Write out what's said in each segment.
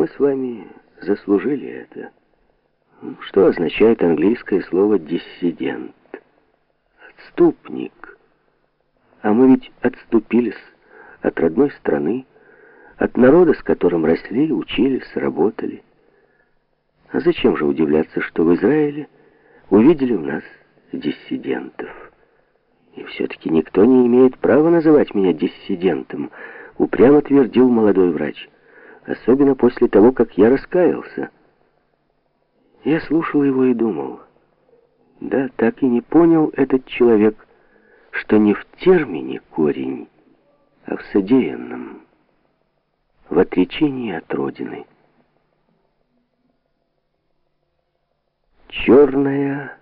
Мы с вами заслужили это. Что означает английское слово «диссидент»? Отступник. А мы ведь отступились от родной страны, от народа, с которым росли, учились, работали. А зачем же удивляться, что в Израиле увидели у нас диссидентов? И все-таки никто не имеет права называть меня диссидентом, упрямо твердил молодой врач, особенно после того, как я раскаялся. Я слушал его и думал, да, так и не понял этот человек, что не в термине корень, а в содеянном, в отречении от Родины. Черная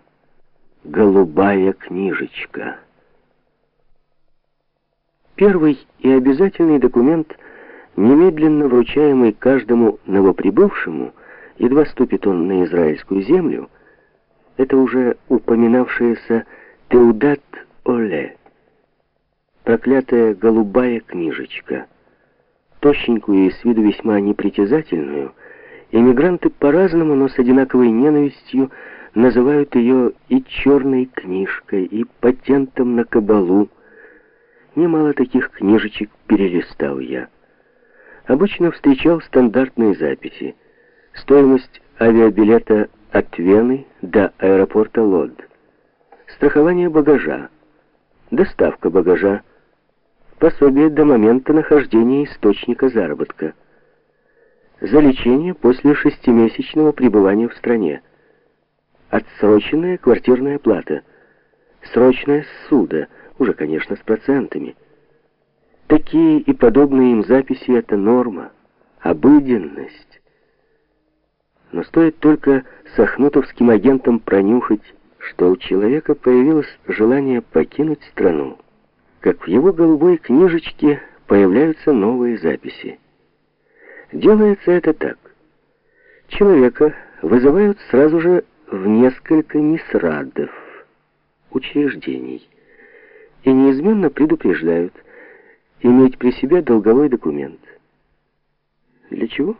голубая книжечка. Первый и обязательный документ, немедленно вручаемый каждому новоприбывшему, едва ступит он на израильскую землю, это уже упоминавшаяся Теудат Оле, проклятая голубая книжечка. Тощенькую и с виду весьма непритязательную, эмигранты по-разному, но с одинаковой ненавистью называют ее и черной книжкой, и патентом на кабалу. Немало таких книжечек перелистал я. Обычно встречал стандартные записи. Стоимость авиабилета от Вены до аэропорта Лод. Страхование багажа. Доставка багажа. Пособие до момента нахождения источника заработка. За лечение после шестимесячного пребывания в стране. Отсроченная квартирная плата. Срочное ссуда, уже, конечно, с процентами. Такие и подобные им записи — это норма, обыденность. Но стоит только сахнутовским агентам пронюхать, что у человека появилось желание покинуть страну, как в его голубой книжечке появляются новые записи. Делается это так. Человека вызывают сразу же в несколько мисрадов, учреждений, и неизменно предупреждают иметь при себе долговой документ. Для чего?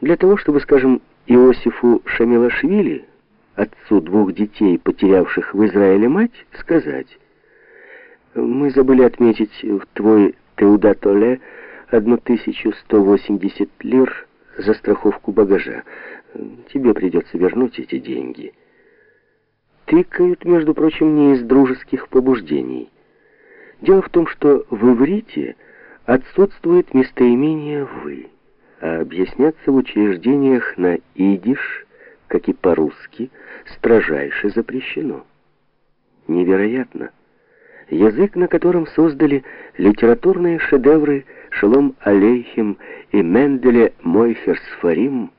Для того, чтобы, скажем, Иосифу Шамилашвили, отцу двух детей, потерявших в Израиле мать, сказать, «Мы забыли отметить в твой Теудатоле 1180 лир за страховку багажа. Тебе придется вернуть эти деньги». Тыкают, между прочим, не из дружеских побуждений. Дело в том, что в иврите отсутствует местоимение «вы» а объясняться в учреждениях на идиш, как и по-русски, строжайше запрещено. Невероятно. Язык, на котором создали литературные шедевры Шалом Алейхим и Менделе Мойхерсфарим,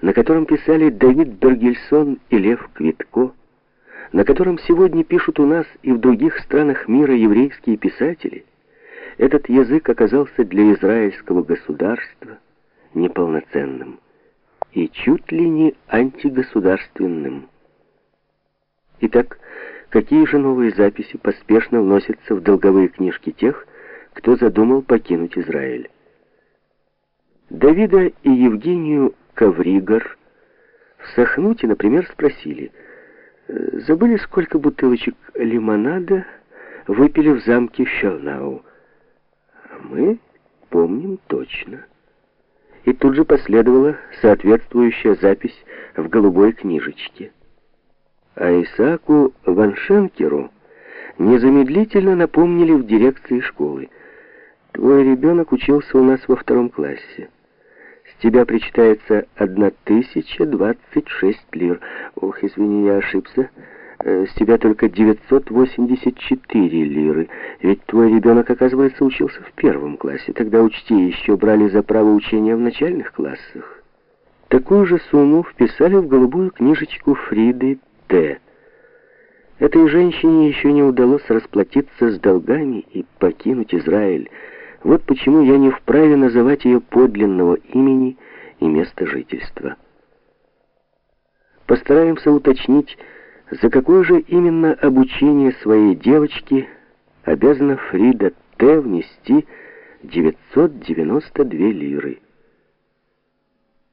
на котором писали Давид Бергельсон и Лев Квитко, на котором сегодня пишут у нас и в других странах мира еврейские писатели, этот язык оказался для израильского государства неполноценным и чуть ли не антигосударственным. Итак, какие же новые записи поспешно вносятся в долговые книжки тех, кто задумал покинуть Израиль? Давида и Евгению Ковригор в Сахнуте, например, спросили, забыли, сколько бутылочек лимонада выпили в замке Шелнау. Мы помним точно и тут же последовала соответствующая запись в голубой книжечке. А Исааку Ваншенкеру незамедлительно напомнили в дирекции школы. «Твой ребенок учился у нас во втором классе. С тебя причитается 1026 лир. Ох, извини, я ошибся». Э, с тебя только 984 лиры. Ведь твой ребенок, оказывается, учился в первом классе. Тогда учти, еще брали за право учения в начальных классах. Такую же сумму вписали в голубую книжечку Фриды Т. Этой женщине еще не удалось расплатиться с долгами и покинуть Израиль. Вот почему я не вправе называть ее подлинного имени и места жительства. Постараемся уточнить, за какое же именно обучение своей девочки обязана Фрида Т. внести 992 лиры?